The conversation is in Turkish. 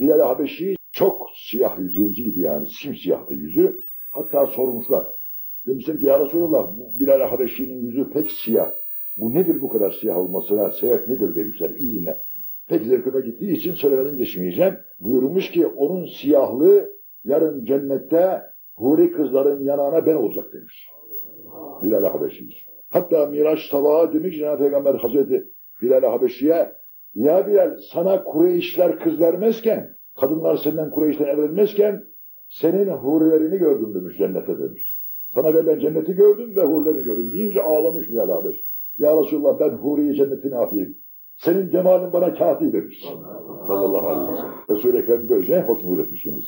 Bilal Habeşi çok siyah yüzenciydi yani simsiyahtı yüzü. Hatta sormuşlar. Demişler ki ya Resulallah Bilal Habeşi'nin yüzü pek siyah. Bu nedir bu kadar siyah olmasına sebep nedir demişler. İyi dinle. Pek zevkime gittiği için söylemeden geçmeyeceğim. Buyurmuş ki onun siyahlığı yarın cennette huri kızların yanağına ben olacak demiş. Bilal Habeşi. Hatta Miraç sabahı demiş Cenab-ı Peygamber Hazreti Bilal Habeşi'ye ya Bilal sana Kureyşler kız vermezken, kadınlar senden Kureyş'ten evlenmezken senin hurilerini gördüm demiş cennete demiş. Sana verilen cenneti gördüm ve hurilerini gördüm deyince ağlamış Bilal Habeşi. Ya Resulallah ben huriyi cenneti ne yapayım? Senin cemalin bana kafi demiş. Sallallahu aleyhi ve sellem. Resul-i Ekrem böylece hoşnut etmişsiniz.